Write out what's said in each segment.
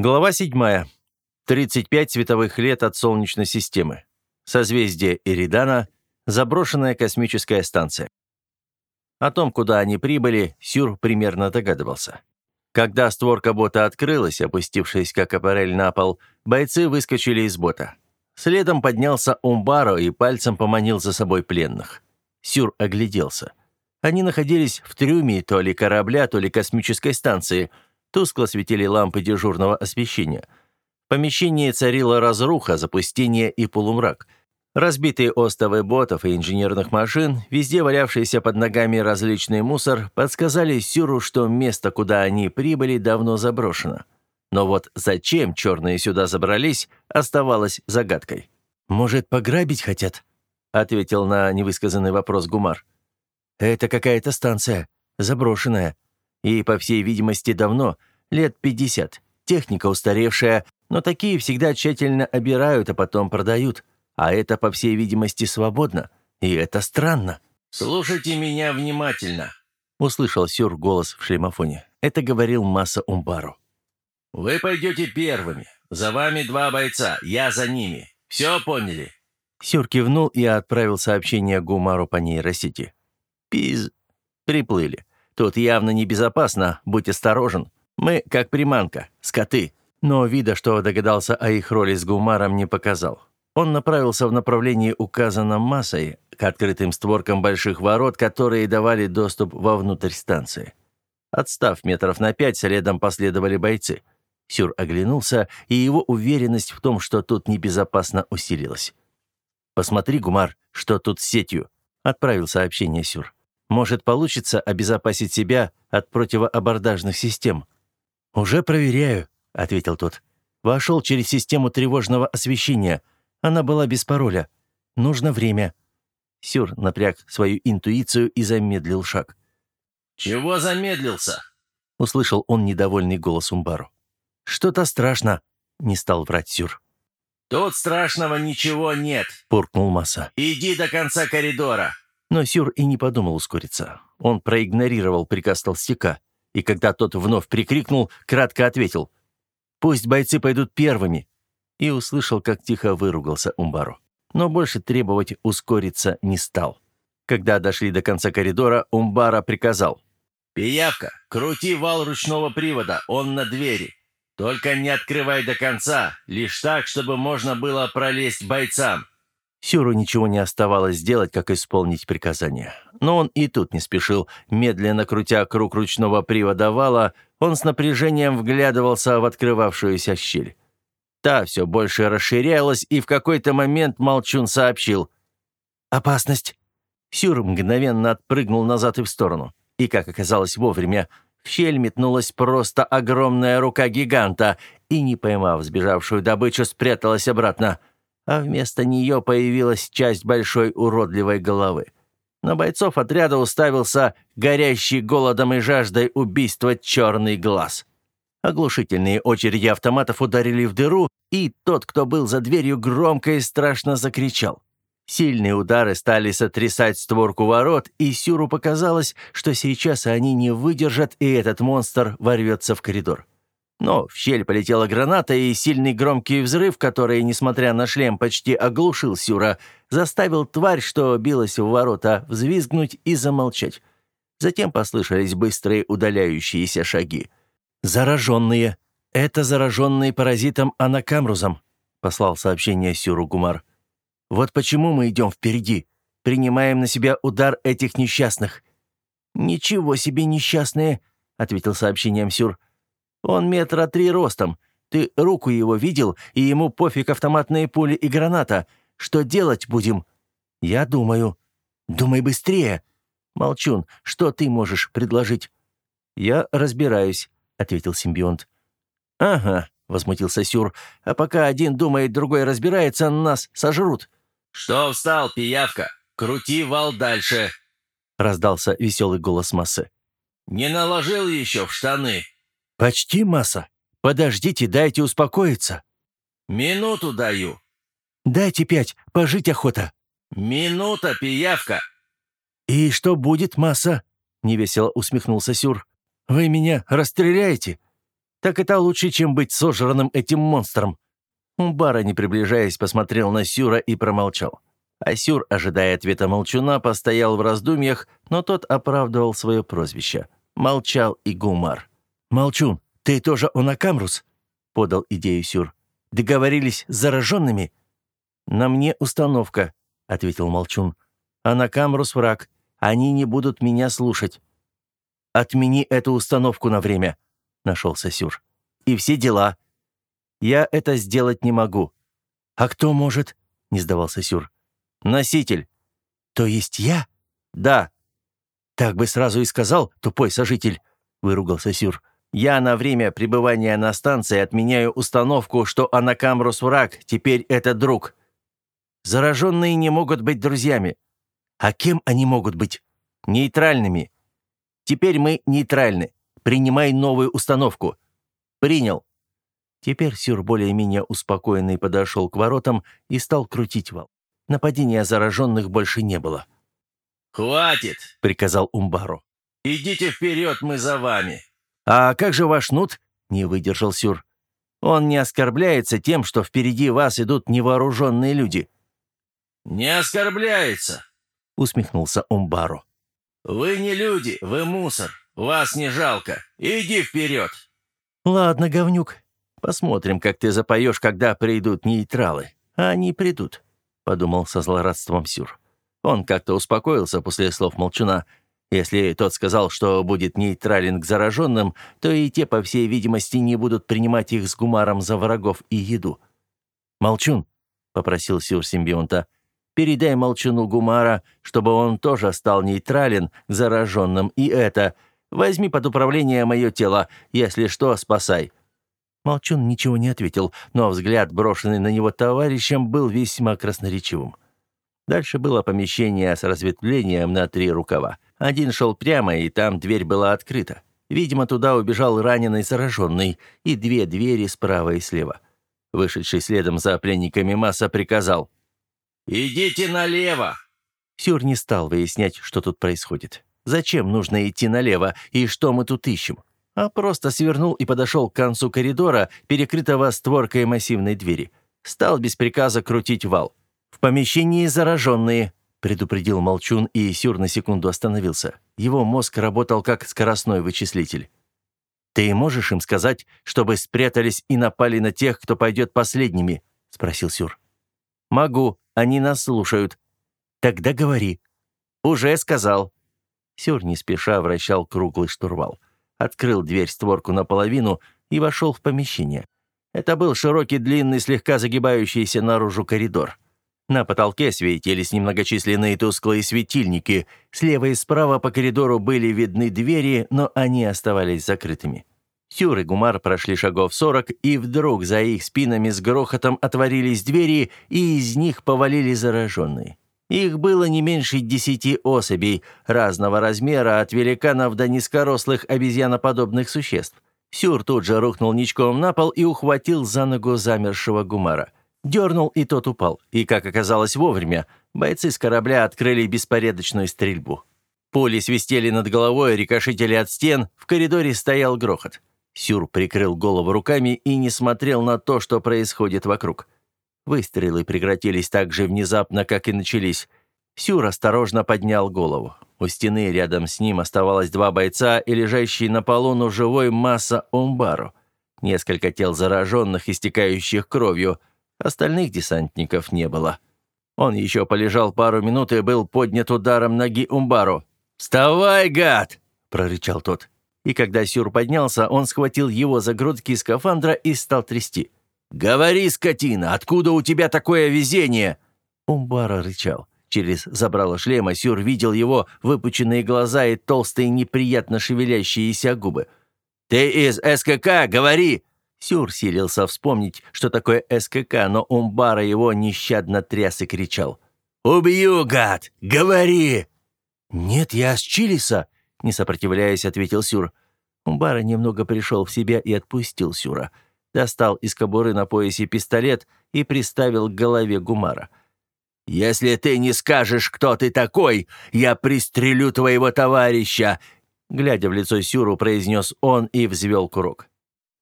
Глава 7. 35 световых лет от Солнечной системы. Созвездие Эридана. Заброшенная космическая станция. О том, куда они прибыли, Сюр примерно догадывался. Когда створка бота открылась, опустившись как аппарель на пол, бойцы выскочили из бота. Следом поднялся Умбаро и пальцем поманил за собой пленных. Сюр огляделся. Они находились в трюме то ли корабля, то ли космической станции – Тускло светили лампы дежурного освещения. В помещении царила разруха, запустение и полумрак. Разбитые остовы ботов и инженерных машин, везде валявшийся под ногами различный мусор, подсказали Сюру, что место, куда они прибыли, давно заброшено. Но вот зачем черные сюда забрались, оставалось загадкой. «Может, пограбить хотят?» — ответил на невысказанный вопрос Гумар. «Это какая-то станция, заброшенная. И, по всей видимости, давно, лет 50. Техника устаревшая, но такие всегда тщательно обирают, а потом продают. А это, по всей видимости, свободно. И это странно. «Слушайте меня внимательно», — услышал Сюр голос в шлемофоне. Это говорил Масса Умбару. «Вы пойдете первыми. За вами два бойца, я за ними. Все поняли?» Сюр кивнул и отправил сообщение Гумару по нейросети. «Пиз...» Приплыли. Тут явно небезопасно, будь осторожен. Мы как приманка, скоты». Но вида, что догадался о их роли с Гумаром, не показал. Он направился в направлении, указанном массой, к открытым створкам больших ворот, которые давали доступ вовнутрь станции. Отстав метров на пять, следом последовали бойцы. Сюр оглянулся, и его уверенность в том, что тут небезопасно, усилилась. «Посмотри, Гумар, что тут с сетью», — отправил сообщение Сюр. Может, получится обезопасить себя от противоабордажных систем?» «Уже проверяю», — ответил тот. «Вошел через систему тревожного освещения. Она была без пароля. Нужно время». Сюр напряг свою интуицию и замедлил шаг. «Чего замедлился?» — услышал он недовольный голос Умбару. «Что-то страшно», — не стал врать Сюр. «Тут страшного ничего нет», — буркнул Масса. «Иди до конца коридора». Но Сюр и не подумал ускориться. Он проигнорировал приказ толстяка, и когда тот вновь прикрикнул, кратко ответил «Пусть бойцы пойдут первыми!» и услышал, как тихо выругался Умбару. Но больше требовать ускориться не стал. Когда дошли до конца коридора, Умбара приказал «Пиявка, крути вал ручного привода, он на двери. Только не открывай до конца, лишь так, чтобы можно было пролезть бойцам. Сюру ничего не оставалось сделать, как исполнить приказание. Но он и тут не спешил. Медленно крутя круг ручного привода вала, он с напряжением вглядывался в открывавшуюся щель. Та все больше расширялась, и в какой-то момент Молчун сообщил. «Опасность!» Сюр мгновенно отпрыгнул назад и в сторону. И, как оказалось вовремя, в щель метнулась просто огромная рука гиганта и, не поймав сбежавшую добычу, спряталась обратно а вместо нее появилась часть большой уродливой головы. На бойцов отряда уставился горящий голодом и жаждой убийства черный глаз. Оглушительные очереди автоматов ударили в дыру, и тот, кто был за дверью, громко и страшно закричал. Сильные удары стали сотрясать створку ворот, и Сюру показалось, что сейчас они не выдержат, и этот монстр ворвется в коридор. Но в щель полетела граната, и сильный громкий взрыв, который, несмотря на шлем, почти оглушил Сюра, заставил тварь, что билась в ворота, взвизгнуть и замолчать. Затем послышались быстрые удаляющиеся шаги. «Зараженные! Это зараженные паразитом анакамрузом», — послал сообщение Сюру Гумар. «Вот почему мы идем впереди. Принимаем на себя удар этих несчастных». «Ничего себе несчастные», — ответил сообщением Сюр. Он метра три ростом. Ты руку его видел, и ему пофиг автоматные пули и граната. Что делать будем?» «Я думаю». «Думай быстрее». «Молчун, что ты можешь предложить?» «Я разбираюсь», — ответил симбионт. «Ага», — возмутился Сюр. «А пока один думает, другой разбирается, нас сожрут». «Что встал, пиявка? Крути вал дальше», — раздался веселый голос массы. «Не наложил еще в штаны?» «Почти масса. Подождите, дайте успокоиться». «Минуту даю». «Дайте пять, пожить охота». «Минута, пиявка». «И что будет, масса?» — невесело усмехнулся Сюр. «Вы меня расстреляете?» Так это лучше, чем быть сожранным этим монстром. Умбара, не приближаясь, посмотрел на Сюра и промолчал. А Сюр, ожидая ответа молчуна, постоял в раздумьях, но тот оправдывал свое прозвище. Молчал и Гумар. «Молчун, ты тоже Онакамрус?» — подал идею Сюр. «Договорились с зараженными?» «На мне установка», — ответил Молчун. «Анакамрус враг. Они не будут меня слушать». «Отмени эту установку на время», — нашелся Сюр. «И все дела». «Я это сделать не могу». «А кто может?» — не сдавался Сюр. «Носитель». «То есть я?» «Да». «Так бы сразу и сказал, тупой сожитель», — выругался Сюр. «Я на время пребывания на станции отменяю установку, что Анакамрус враг, теперь это друг. Зараженные не могут быть друзьями. А кем они могут быть? Нейтральными. Теперь мы нейтральны. Принимай новую установку. Принял. Теперь Сюр более-менее успокоенный подошел к воротам и стал крутить вал. Нападения зараженных больше не было. «Хватит!» — приказал Умбару. «Идите вперед, мы за вами!» «А как же ваш нут?» — не выдержал Сюр. «Он не оскорбляется тем, что впереди вас идут невооруженные люди». «Не оскорбляется!» — усмехнулся Умбару. «Вы не люди, вы мусор. Вас не жалко. Иди вперед!» «Ладно, говнюк. Посмотрим, как ты запоешь, когда придут нейтралы. А они придут», — подумал со злорадством Сюр. Он как-то успокоился после слов Молчуна. Если тот сказал, что будет нейтрален к зараженным, то и те, по всей видимости, не будут принимать их с гумаром за врагов и еду. «Молчун», — попросил Сюр симбионта, — «передай Молчуну Гумара, чтобы он тоже стал нейтрален к зараженным, и это... Возьми под управление мое тело, если что, спасай». Молчун ничего не ответил, но взгляд, брошенный на него товарищем, был весьма красноречивым. Дальше было помещение с разветвлением на три рукава. Один шел прямо, и там дверь была открыта. Видимо, туда убежал раненый зараженный, и две двери справа и слева. Вышедший следом за пленниками Масса приказал. «Идите налево!» Сюр не стал выяснять, что тут происходит. Зачем нужно идти налево, и что мы тут ищем? А просто свернул и подошел к концу коридора, перекрытого створкой массивной двери. Стал без приказа крутить вал. В помещении зараженные, предупредил Молчун, и Сюр на секунду остановился. Его мозг работал как скоростной вычислитель. «Ты можешь им сказать, чтобы спрятались и напали на тех, кто пойдет последними?» — спросил Сюр. «Могу, они нас слушают». «Тогда говори». «Уже сказал». Сюр не спеша вращал круглый штурвал. Открыл дверь-створку наполовину и вошел в помещение. Это был широкий, длинный, слегка загибающийся наружу коридор. На потолке светились немногочисленные тусклые светильники. Слева и справа по коридору были видны двери, но они оставались закрытыми. Сюр и Гумар прошли шагов сорок, и вдруг за их спинами с грохотом отворились двери, и из них повалили зараженные. Их было не меньше десяти особей, разного размера, от великанов до низкорослых обезьяноподобных существ. Сюр тут же рухнул ничком на пол и ухватил за ногу замершего Гумара. Дернул, и тот упал. И, как оказалось вовремя, бойцы с корабля открыли беспорядочную стрельбу. Пули свистели над головой, рикошетили от стен, в коридоре стоял грохот. Сюр прикрыл голову руками и не смотрел на то, что происходит вокруг. Выстрелы прекратились так же внезапно, как и начались. Сюр осторожно поднял голову. У стены рядом с ним оставалось два бойца и лежащий на полу, но живой масса Умбару. Несколько тел зараженных, истекающих кровью. Остальных десантников не было. Он еще полежал пару минут и был поднят ударом ноги Умбару. «Вставай, гад!» – прорычал тот. И когда Сюр поднялся, он схватил его за грудки скафандра и стал трясти. «Говори, скотина, откуда у тебя такое везение?» Умбара рычал. Через забрало шлема Сюр видел его выпученные глаза и толстые неприятно шевелящиеся губы. «Ты из СКК, говори!» Сюр силился вспомнить, что такое СКК, но Умбара его нещадно тряс и кричал. «Убью, гад! Говори!» «Нет, я с Чилиса!» — не сопротивляясь, ответил Сюр. Умбара немного пришел в себя и отпустил Сюра. Достал из кобуры на поясе пистолет и приставил к голове Гумара. «Если ты не скажешь, кто ты такой, я пристрелю твоего товарища!» Глядя в лицо Сюру, произнес он и взвел курок.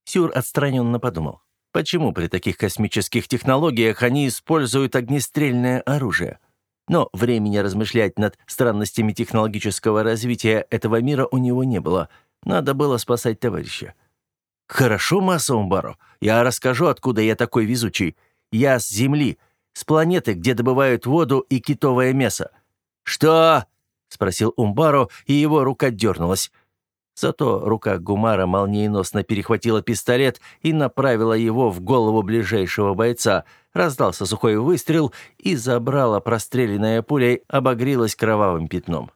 Сюр отстраненно подумал. Почему при таких космических технологиях они используют огнестрельное оружие? Но времени размышлять над странностями технологического развития этого мира у него не было. Надо было спасать товарища. «Хорошо, Масса Умбаро. Я расскажу, откуда я такой везучий. Я с Земли, с планеты, где добывают воду и китовое мясо». «Что?» — спросил Умбаро, и его рука дернулась. Зато рука Гумара молниеносно перехватила пистолет и направила его в голову ближайшего бойца. Раздался сухой выстрел, и забрала простреленная пулей обогрелась кровавым пятном.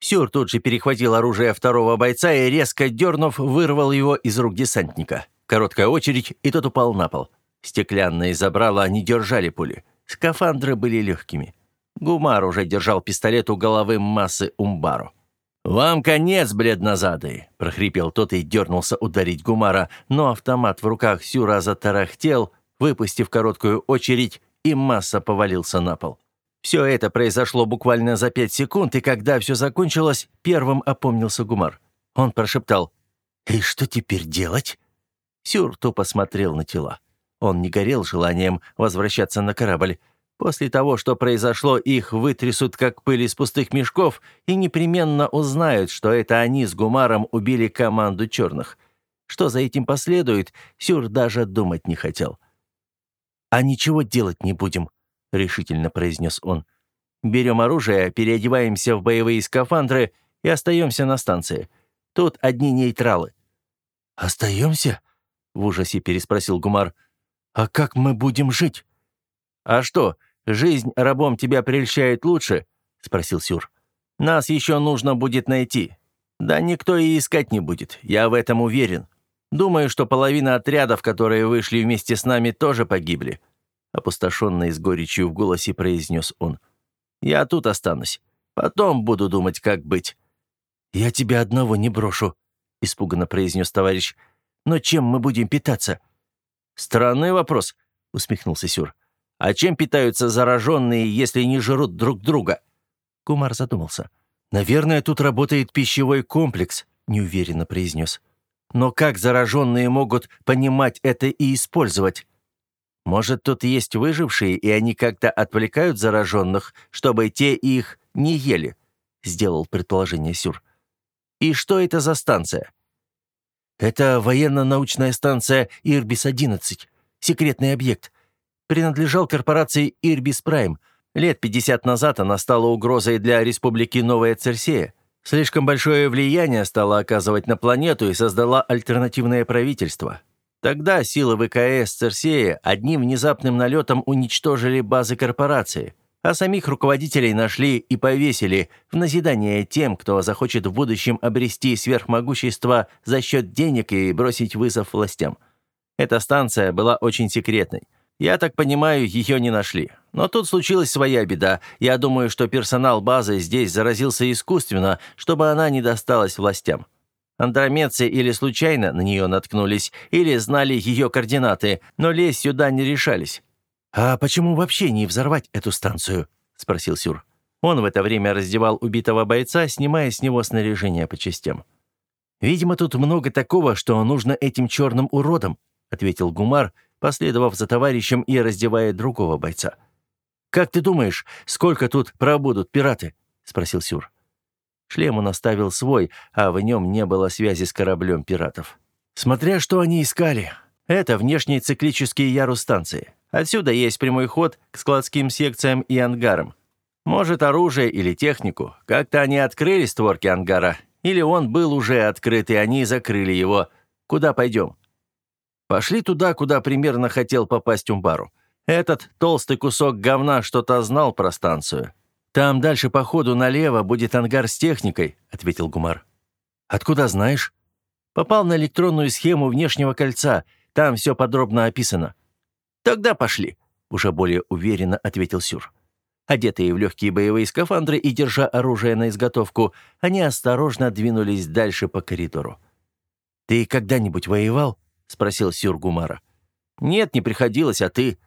Сюр тут же перехватил оружие второго бойца и, резко дернув, вырвал его из рук десантника. Короткая очередь, и тот упал на пол. Стеклянные забрала не держали пули. Скафандры были легкими. Гумар уже держал пистолет у головы массы Умбару. «Вам конец, бледнозадый!» — прохрипел тот и дернулся ударить Гумара, но автомат в руках Сюра затарахтел, выпустив короткую очередь, и масса повалился на пол. Все это произошло буквально за пять секунд, и когда все закончилось, первым опомнился Гумар. Он прошептал «И что теперь делать?» Сюр тупо смотрел на тела. Он не горел желанием возвращаться на корабль. После того, что произошло, их вытрясут как пыль из пустых мешков и непременно узнают, что это они с Гумаром убили команду черных. Что за этим последует, Сюр даже думать не хотел. «А ничего делать не будем», — решительно произнес он. «Берем оружие, переодеваемся в боевые скафандры и остаемся на станции. Тут одни нейтралы». «Остаемся?» — в ужасе переспросил Гумар. «А как мы будем жить?» «А что, Жизнь рабом тебя прельщает лучше?» — спросил Сюр. «Нас еще нужно будет найти. Да никто и искать не будет, я в этом уверен. Думаю, что половина отрядов, которые вышли вместе с нами, тоже погибли». Опустошенный с горечью в голосе произнес он. «Я тут останусь. Потом буду думать, как быть». «Я тебя одного не брошу», — испуганно произнес товарищ. «Но чем мы будем питаться?» «Странный вопрос», — усмехнулся Сюр. А чем питаются зараженные, если не жрут друг друга?» Кумар задумался. «Наверное, тут работает пищевой комплекс», — неуверенно произнес. «Но как зараженные могут понимать это и использовать? Может, тут есть выжившие, и они как-то отвлекают зараженных, чтобы те их не ели?» — сделал предположение Сюр. «И что это за станция?» «Это военно-научная станция Ирбис-11. Секретный объект принадлежал корпорации Ирбис Прайм. Лет 50 назад она стала угрозой для республики Новая Церсея. Слишком большое влияние стала оказывать на планету и создала альтернативное правительство. Тогда силы ВКС Церсея одним внезапным налетом уничтожили базы корпорации, а самих руководителей нашли и повесили в назидание тем, кто захочет в будущем обрести сверхмогущество за счет денег и бросить вызов властям. Эта станция была очень секретной. Я так понимаю, ее не нашли. Но тут случилась своя беда. Я думаю, что персонал базы здесь заразился искусственно, чтобы она не досталась властям. Андромедцы или случайно на нее наткнулись, или знали ее координаты, но лезть сюда не решались. «А почему вообще не взорвать эту станцию?» — спросил Сюр. Он в это время раздевал убитого бойца, снимая с него снаряжение по частям. «Видимо, тут много такого, что нужно этим черным уродам», — ответил Гумар, — последовав за товарищем и раздевая другого бойца. «Как ты думаешь, сколько тут пробудут пираты?» — спросил Сюр. Шлем он оставил свой, а в нем не было связи с кораблем пиратов. Смотря что они искали. Это внешний циклический ярус станции. Отсюда есть прямой ход к складским секциям и ангарам. Может, оружие или технику. Как-то они открыли створки ангара. Или он был уже открыт, и они закрыли его. Куда пойдем? Пошли туда, куда примерно хотел попасть Умбару. Этот толстый кусок говна что-то знал про станцию. «Там дальше по ходу налево будет ангар с техникой», — ответил Гумар. «Откуда знаешь?» «Попал на электронную схему внешнего кольца. Там все подробно описано». «Тогда пошли», — уже более уверенно ответил Сюр. Одетые в легкие боевые скафандры и держа оружие на изготовку, они осторожно двинулись дальше по коридору. «Ты когда-нибудь воевал?» — спросил Сюр Гумара. «Нет, не приходилось, а ты?»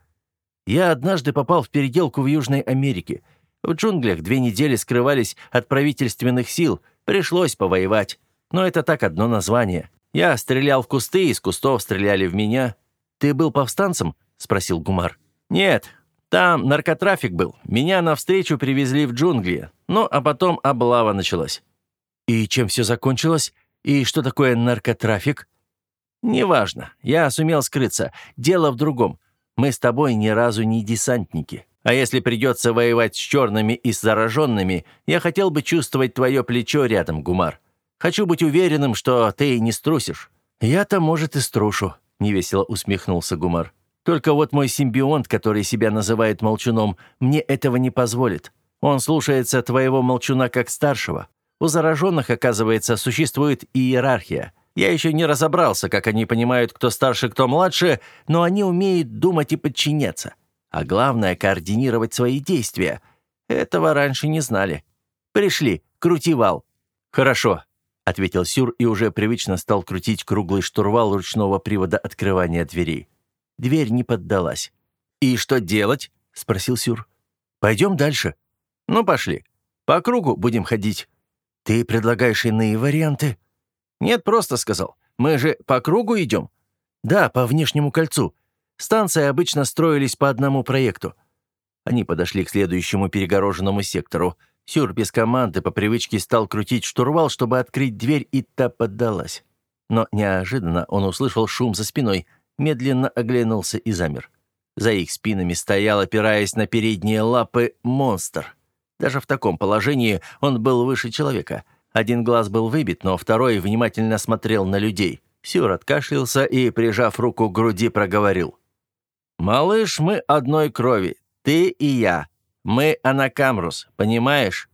«Я однажды попал в переделку в Южной Америке. В джунглях две недели скрывались от правительственных сил, пришлось повоевать. Но это так одно название. Я стрелял в кусты, из кустов стреляли в меня. Ты был повстанцем?» — спросил Гумар. «Нет, там наркотрафик был. Меня навстречу привезли в джунгли. Ну, а потом облава началась». «И чем все закончилось? И что такое наркотрафик?» «Неважно. Я сумел скрыться. Дело в другом. Мы с тобой ни разу не десантники. А если придется воевать с черными и с зараженными, я хотел бы чувствовать твое плечо рядом, Гумар. Хочу быть уверенным, что ты не струсишь». «Я-то, может, и струшу», — невесело усмехнулся Гумар. «Только вот мой симбионт, который себя называет молчуном, мне этого не позволит. Он слушается твоего молчуна как старшего. У зараженных, оказывается, существует иерархия. Я еще не разобрался, как они понимают, кто старше, кто младше, но они умеют думать и подчиняться. А главное — координировать свои действия. Этого раньше не знали. Пришли, крути вал. Хорошо, — ответил Сюр и уже привычно стал крутить круглый штурвал ручного привода открывания дверей. Дверь не поддалась. «И что делать?» — спросил Сюр. «Пойдем дальше». «Ну, пошли. По кругу будем ходить». «Ты предлагаешь иные варианты?» «Нет, просто сказал. Мы же по кругу идем?» «Да, по внешнему кольцу. Станции обычно строились по одному проекту». Они подошли к следующему перегороженному сектору. Сюр без команды по привычке стал крутить штурвал, чтобы открыть дверь, и та поддалась. Но неожиданно он услышал шум за спиной, медленно оглянулся и замер. За их спинами стоял, опираясь на передние лапы, монстр. Даже в таком положении он был выше человека — один глаз был выбит, но второй внимательно смотрел на людей. Сюр откашлялся и, прижав руку к груди, проговорил. «Малыш, мы одной крови. Ты и я. Мы Анакамрус, понимаешь?»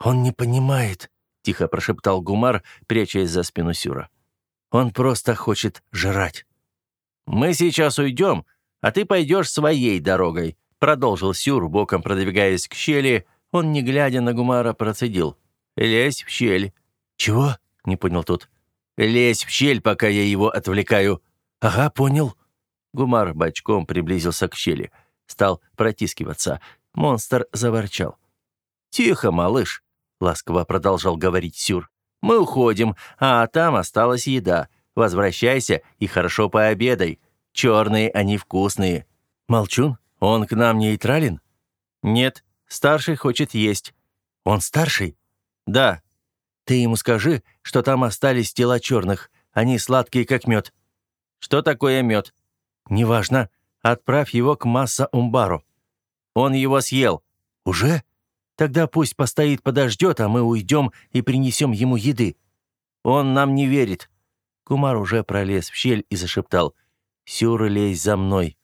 «Он не понимает», — тихо прошептал Гумар, прячась за спину Сюра. «Он просто хочет жрать». «Мы сейчас уйдем, а ты пойдешь своей дорогой», — продолжил Сюр, боком продвигаясь к щели. Он, не глядя на Гумара, процедил. «Лезь в щель». «Чего?» — не понял тот. «Лезь в щель, пока я его отвлекаю». «Ага, понял». Гумар бочком приблизился к щели. Стал протискиваться. Монстр заворчал. «Тихо, малыш», — ласково продолжал говорить Сюр. «Мы уходим, а там осталась еда. Возвращайся и хорошо пообедай. Черные они вкусные». «Молчун? Он к нам нейтрален?» «Нет, старший хочет есть». «Он старший?» «Да. Ты ему скажи, что там остались тела черных. Они сладкие, как мед». «Что такое мед?» «Неважно. Отправь его к Масса Умбару». «Он его съел». «Уже? Тогда пусть постоит, подождет, а мы уйдем и принесем ему еды». «Он нам не верит». Кумар уже пролез в щель и зашептал. «Сюр, лезь за мной».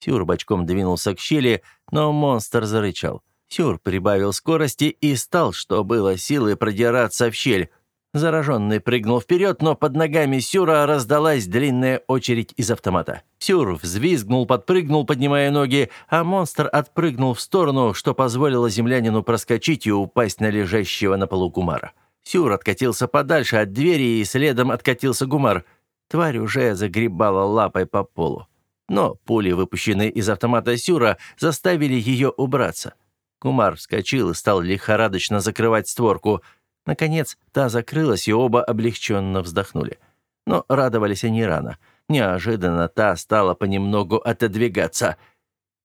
Сюр бочком двинулся к щели, но монстр зарычал. Сюр прибавил скорости и стал, что было силы, продираться в щель. Зараженный прыгнул вперед, но под ногами Сюра раздалась длинная очередь из автомата. Сюр взвизгнул, подпрыгнул, поднимая ноги, а монстр отпрыгнул в сторону, что позволило землянину проскочить и упасть на лежащего на полу Гумара. Сюр откатился подальше от двери и следом откатился Гумар. Тварь уже загребала лапой по полу. Но пули, выпущенные из автомата Сюра, заставили ее убраться. Кумар вскочил и стал лихорадочно закрывать створку. Наконец, та закрылась, и оба облегченно вздохнули. Но радовались они рано. Неожиданно та стала понемногу отодвигаться.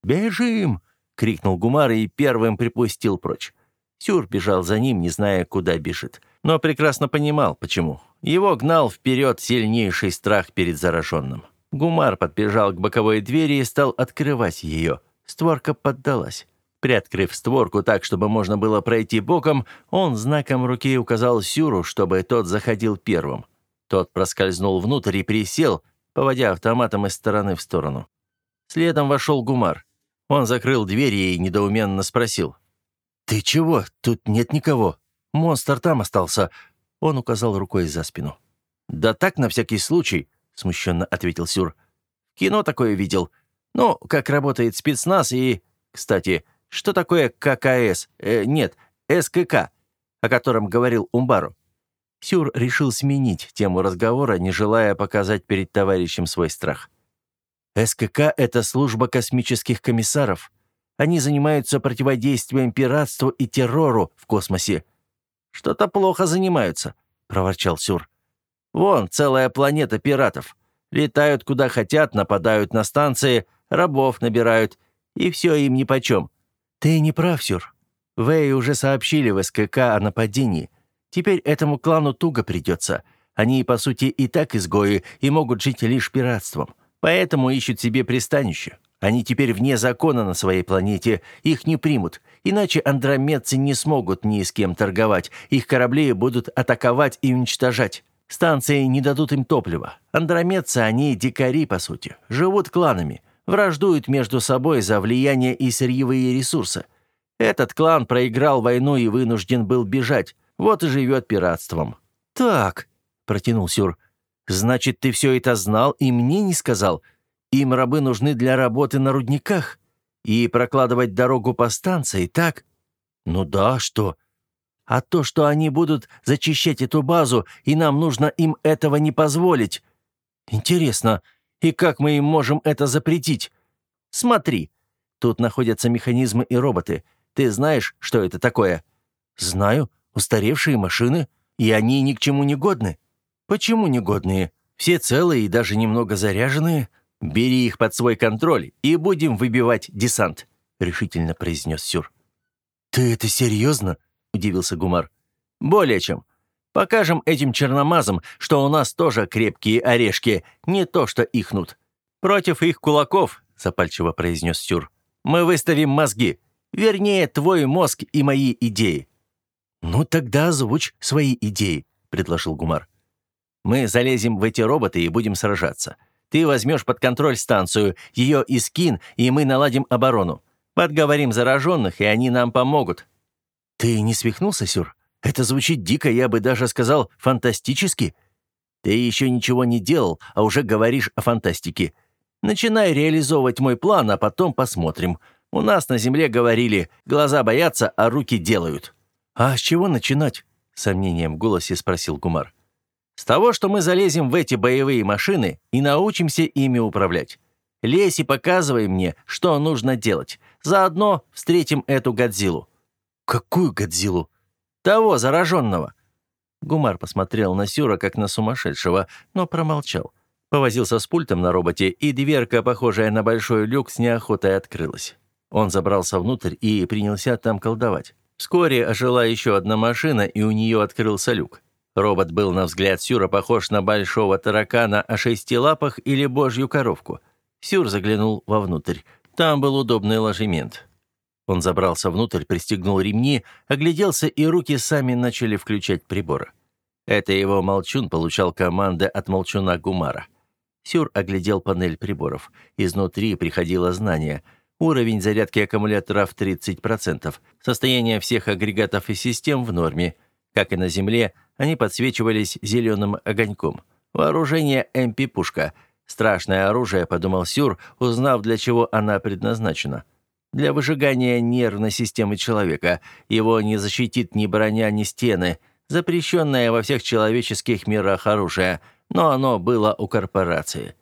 «Бежим!» — крикнул Гумар и первым припустил прочь. Сюр бежал за ним, не зная, куда бежит. Но прекрасно понимал, почему. Его гнал вперед сильнейший страх перед зараженным. Гумар подбежал к боковой двери и стал открывать ее. Створка поддалась. Приоткрыв створку так, чтобы можно было пройти боком, он знаком руки указал Сюру, чтобы тот заходил первым. Тот проскользнул внутрь и присел, поводя автоматом из стороны в сторону. Следом вошел Гумар. Он закрыл дверь и недоуменно спросил. «Ты чего? Тут нет никого. Монстр там остался». Он указал рукой за спину. «Да так, на всякий случай», — смущенно ответил Сюр. «Кино такое видел. Ну, как работает спецназ и... Кстати, что такое ККС? Э, нет, СКК, о котором говорил Умбару? Сюр решил сменить тему разговора, не желая показать перед товарищем свой страх. СКК — это служба космических комиссаров. Они занимаются противодействием пиратству и террору в космосе. «Что-то плохо занимаются», — проворчал Сюр. Вон, целая планета пиратов. Летают куда хотят, нападают на станции, рабов набирают, и все им нипочем. Ты не прав, Сюр. Вэй уже сообщили в СКК о нападении. Теперь этому клану туго придется. Они, по сути, и так изгои и могут жить лишь пиратством. Поэтому ищут себе пристанище. Они теперь вне закона на своей планете, их не примут. Иначе андромедцы не смогут ни с кем торговать. Их корабли будут атаковать и уничтожать. Станции не дадут им топлива. Андромедцы, они дикари, по сути. Живут кланами. Враждуют между собой за влияние и сырьевые ресурсы. Этот клан проиграл войну и вынужден был бежать. Вот и живет пиратством. «Так», — протянул Сюр, — «значит, ты все это знал и мне не сказал? Им рабы нужны для работы на рудниках и прокладывать дорогу по станции, так?» «Ну да, что?» «А то, что они будут зачищать эту базу, и нам нужно им этого не позволить. Интересно, и как мы им можем это запретить? Смотри, тут находятся механизмы и роботы. Ты знаешь, что это такое?» «Знаю. Устаревшие машины. И они ни к чему не годны». «Почему негодные? Все целые и даже немного заряженные. Бери их под свой контроль и будем выбивать десант», — решительно произнес Сюр. «Ты это серьезно?» — удивился Гумар. «Более чем. Покажем этим черномазам, что у нас тоже крепкие орешки, не то что ихнут. Против их кулаков, запальчиво произнес Сюр, мы выставим мозги. Вернее, твой мозг и мои идеи. Ну тогда озвучь свои идеи, предложил Гумар. Мы залезем в эти роботы и будем сражаться. Ты возьмешь под контроль станцию, ее и скин, и мы наладим оборону. Подговорим зараженных, и они нам помогут». «Ты не свихнулся, Сюр? Это звучит дико, я бы даже сказал, фантастически. Ты еще ничего не делал, а уже говоришь о фантастике. Начинай реализовывать мой план, а потом посмотрим. У нас на земле говорили, глаза боятся, а руки делают». «А с чего начинать?» — сомнением в голосе спросил Гумар. С того, что мы залезем в эти боевые машины и научимся ими управлять. Лезь и показывай мне, что нужно делать. Заодно встретим эту Годзиллу». «Какую Годзиллу?» «Того, зараженного». Гумар посмотрел на Сюра, как на сумасшедшего, но промолчал. Повозился с пультом на роботе, и дверка, похожая на большой люк, с неохотой открылась. Он забрался внутрь и принялся там колдовать. Вскоре ожила еще одна машина, и у нее открылся люк. Робот был, на взгляд Сюра, похож на большого таракана о шести лапах или божью коровку. Сюр заглянул вовнутрь. Там был удобный ложемент. Он забрался внутрь, пристегнул ремни, огляделся, и руки сами начали включать приборы. Это его молчун получал команды от молчуна Гумара. Сюр оглядел панель приборов. Изнутри приходило знание. Уровень зарядки аккумулятора в 30%. Состояние всех агрегатов и систем в норме. Как и на Земле, они подсвечивались зеленым огоньком. Вооружение МП-пушка. Страшное оружие, подумал Сюр, узнав, для чего она предназначена. Для выжигания нервной системы человека. Его не защитит ни броня, ни стены. Запрещенное во всех человеческих мирах оружие. Но оно было у корпорации.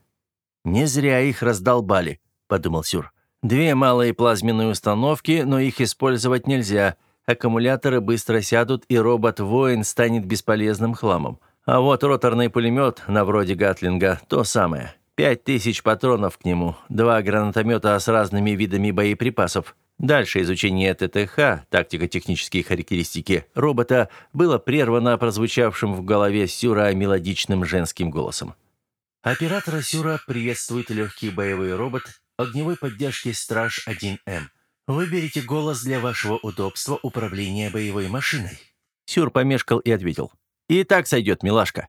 «Не зря их раздолбали», — подумал Сюр. «Две малые плазменные установки, но их использовать нельзя аккумуляторы быстро сядут, и робот-воин станет бесполезным хламом. А вот роторный пулемет, на вроде Гатлинга, то самое. Пять тысяч патронов к нему, два гранатомета с разными видами боеприпасов. Дальше изучение ТТХ, тактико-технические характеристики робота, было прервано прозвучавшим в голове Сюра мелодичным женским голосом. Оператора Сюра приветствует легкий боевой робот огневой поддержки «Страж-1М». Выберите голос для вашего удобства управления боевой машиной». Сюр помешкал и ответил. «И так сойдет, милашка».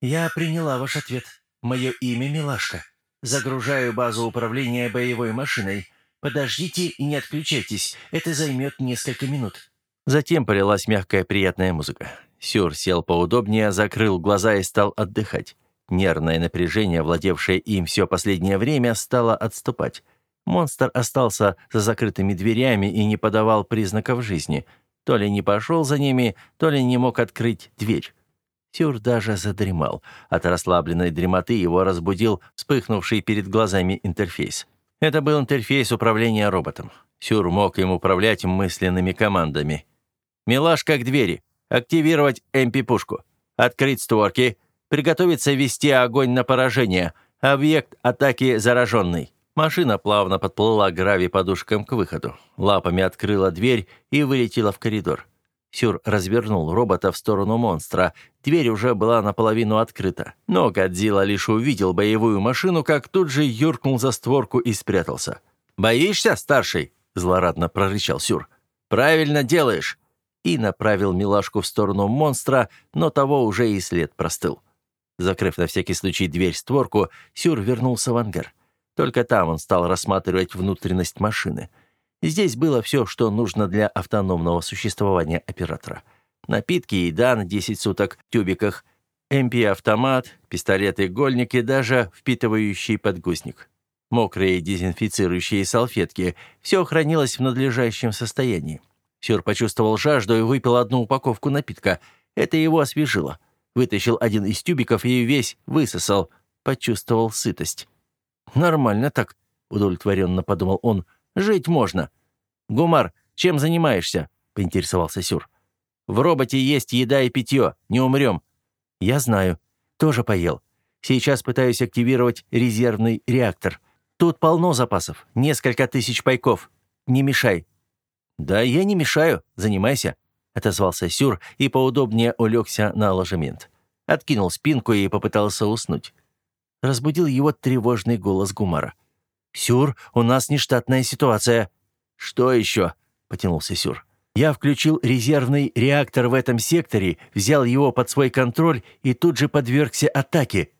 «Я приняла ваш ответ. Мое имя Милашка. Загружаю базу управления боевой машиной. Подождите и не отключайтесь. Это займет несколько минут». Затем полилась мягкая приятная музыка. Сюр сел поудобнее, закрыл глаза и стал отдыхать. Нервное напряжение, владевшее им все последнее время, стало отступать. Монстр остался за закрытыми дверями и не подавал признаков жизни. То ли не пошел за ними, то ли не мог открыть дверь. Сюр даже задремал. От расслабленной дремоты его разбудил вспыхнувший перед глазами интерфейс. Это был интерфейс управления роботом. Сюр мог им управлять мысленными командами. «Милашка к двери! Активировать МП-пушку! Открыть створки! Приготовиться вести огонь на поражение. Объект атаки зараженный». Машина плавно подплыла к грави-подушкам к выходу. Лапами открыла дверь и вылетела в коридор. Сюр развернул робота в сторону монстра. Дверь уже была наполовину открыта. Но Годзилла лишь увидел боевую машину, как тут же юркнул за створку и спрятался. «Боишься, старший?» – злорадно прорычал Сюр. «Правильно делаешь!» И направил милашку в сторону монстра, но того уже и след простыл. Закрыв на всякий случай дверь-створку, Сюр вернулся в ангар. Только там он стал рассматривать внутренность машины. Здесь было все, что нужно для автономного существования оператора. Напитки еда на 10 суток тюбиках, МП-автомат, пистолет-игольник и даже впитывающий подгузник. Мокрые дезинфицирующие салфетки – все хранилось в надлежащем состоянии. Сюр почувствовал жажду и выпил одну упаковку напитка. Это его освежило. Вытащил один из тюбиков и весь высосал. Почувствовал сытость. «Нормально так», — удовлетворенно подумал он. «Жить можно». «Гумар, чем занимаешься?» — поинтересовался Сюр. «В роботе есть еда и питье. Не умрем». «Я знаю. Тоже поел. Сейчас пытаюсь активировать резервный реактор. Тут полно запасов. Несколько тысяч пайков. Не мешай». «Да я не мешаю. Занимайся», — отозвался Сюр и поудобнее улегся на ложемент. Откинул спинку и попытался уснуть разбудил его тревожный голос Гумара. «Сюр, у нас нештатная ситуация». «Что еще?» — потянулся Сюр. «Я включил резервный реактор в этом секторе, взял его под свой контроль и тут же подвергся атаке».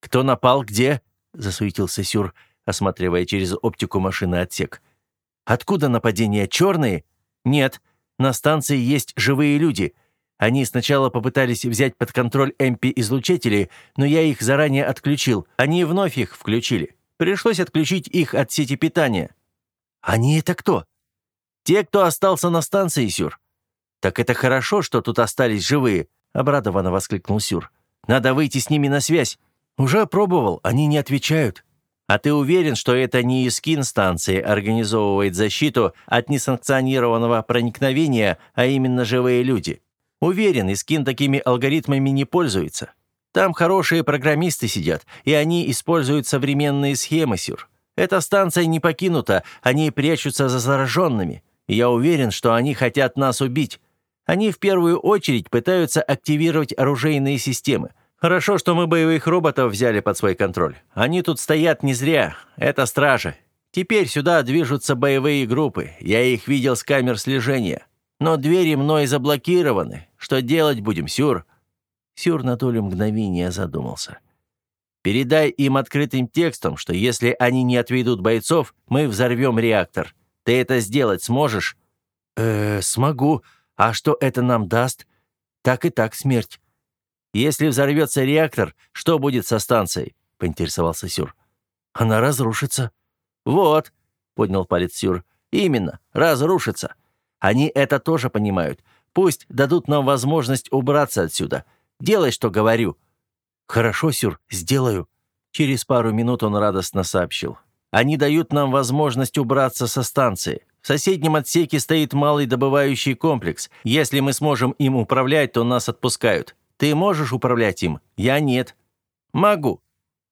«Кто напал, где?» — засуетился Сюр, осматривая через оптику машины отсек. «Откуда нападение? Черные?» «Нет, на станции есть живые люди. Они сначала попытались взять под контроль МП-излучатели, но я их заранее отключил. Они вновь их включили. Пришлось отключить их от сети питания. Они это кто? Те, кто остался на станции, Сюр. Так это хорошо, что тут остались живые, обрадованно воскликнул Сюр. Надо выйти с ними на связь. Уже пробовал, они не отвечают. А ты уверен, что это не Искин станции организовывает защиту от несанкционированного проникновения, а именно живые люди? Уверен, Искин такими алгоритмами не пользуется. Там хорошие программисты сидят, и они используют современные схемы, Сюр. Эта станция не покинута, они прячутся за зараженными. Я уверен, что они хотят нас убить. Они в первую очередь пытаются активировать оружейные системы. Хорошо, что мы боевых роботов взяли под свой контроль. Они тут стоят не зря. Это стражи. Теперь сюда движутся боевые группы. Я их видел с камер слежения. Но двери мной заблокированы. Что делать будем, Сюр?» Сюр на долю мгновения задумался. «Передай им открытым текстом, что если они не отведут бойцов, мы взорвем реактор. Ты это сделать сможешь?» «Э, смогу. А что это нам даст?» «Так и так смерть». «Если взорвется реактор, что будет со станцией?» — поинтересовался Сюр. «Она разрушится». «Вот», — поднял палец Сюр. «Именно, разрушится. Они это тоже понимают. Пусть дадут нам возможность убраться отсюда. Делай, что говорю». «Хорошо, Сюр, сделаю». Через пару минут он радостно сообщил. «Они дают нам возможность убраться со станции. В соседнем отсеке стоит малый добывающий комплекс. Если мы сможем им управлять, то нас отпускают. Ты можешь управлять им? Я нет». «Могу.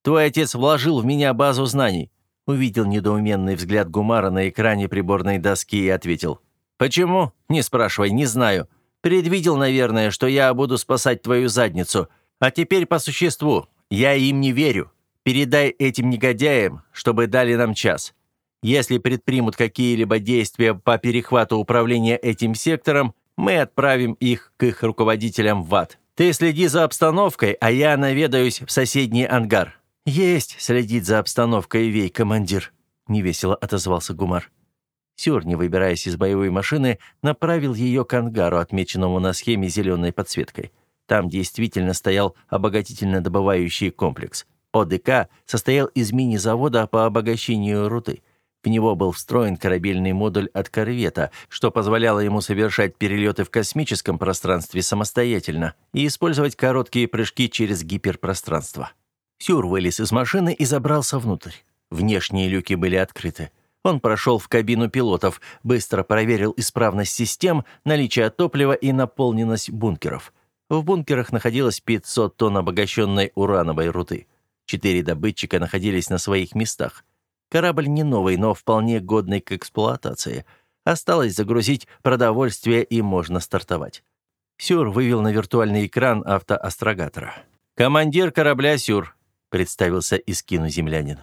Твой отец вложил в меня базу знаний». Увидел недоуменный взгляд Гумара на экране приборной доски и ответил. «Почему? Не спрашивай, не знаю. Предвидел, наверное, что я буду спасать твою задницу. А теперь по существу. Я им не верю. Передай этим негодяям, чтобы дали нам час. Если предпримут какие-либо действия по перехвату управления этим сектором, мы отправим их к их руководителям в ад. Ты следи за обстановкой, а я наведаюсь в соседний ангар». «Есть следить за обстановкой, Вей, командир», — невесело отозвался Гумар. Сюр, не выбираясь из боевой машины, направил ее к ангару, отмеченному на схеме зеленой подсветкой. Там действительно стоял обогатительно-добывающий комплекс. ОДК состоял из мини-завода по обогащению руды. В него был встроен корабельный модуль от корвета, что позволяло ему совершать перелеты в космическом пространстве самостоятельно и использовать короткие прыжки через гиперпространство. Сюр вылез из машины и забрался внутрь. Внешние люки были открыты. Он прошел в кабину пилотов, быстро проверил исправность систем, наличие топлива и наполненность бункеров. В бункерах находилось 500 тонн обогащенной урановой руды. Четыре добытчика находились на своих местах. Корабль не новый, но вполне годный к эксплуатации. Осталось загрузить продовольствие и можно стартовать. Сюр вывел на виртуальный экран автоастрогатора. «Командир корабля Сюр», — представился Искину землянин.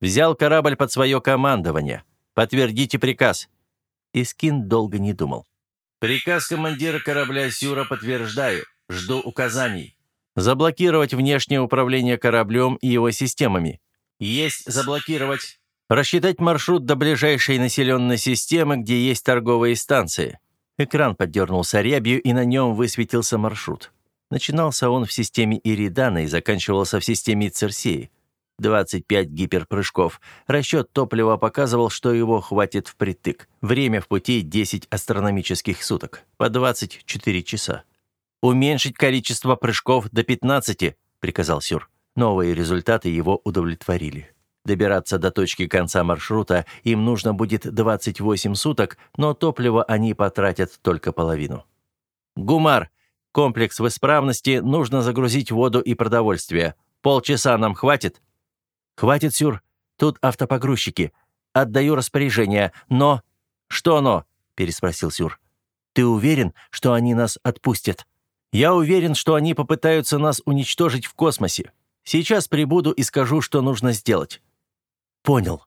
«Взял корабль под свое командование. Подтвердите приказ». Искин долго не думал. «Приказ командира корабля Сюра подтверждаю. Жду указаний». «Заблокировать внешнее управление кораблем и его системами». «Есть заблокировать». «Рассчитать маршрут до ближайшей населенной системы, где есть торговые станции». Экран поддернулся рябью, и на нем высветился маршрут. Начинался он в системе Иридана и заканчивался в системе Церсеи. 25 гиперпрыжков. Расчет топлива показывал, что его хватит впритык. Время в пути 10 астрономических суток, по 24 часа. «Уменьшить количество прыжков до 15», — приказал Сюр. Новые результаты его удовлетворили. Добираться до точки конца маршрута им нужно будет 28 суток, но топлива они потратят только половину. «Гумар, комплекс в исправности, нужно загрузить воду и продовольствие. Полчаса нам хватит?» «Хватит, Сюр. Тут автопогрузчики. Отдаю распоряжение, но...» «Что но?» – переспросил Сюр. «Ты уверен, что они нас отпустят?» «Я уверен, что они попытаются нас уничтожить в космосе. Сейчас прибуду и скажу, что нужно сделать». «Понял»,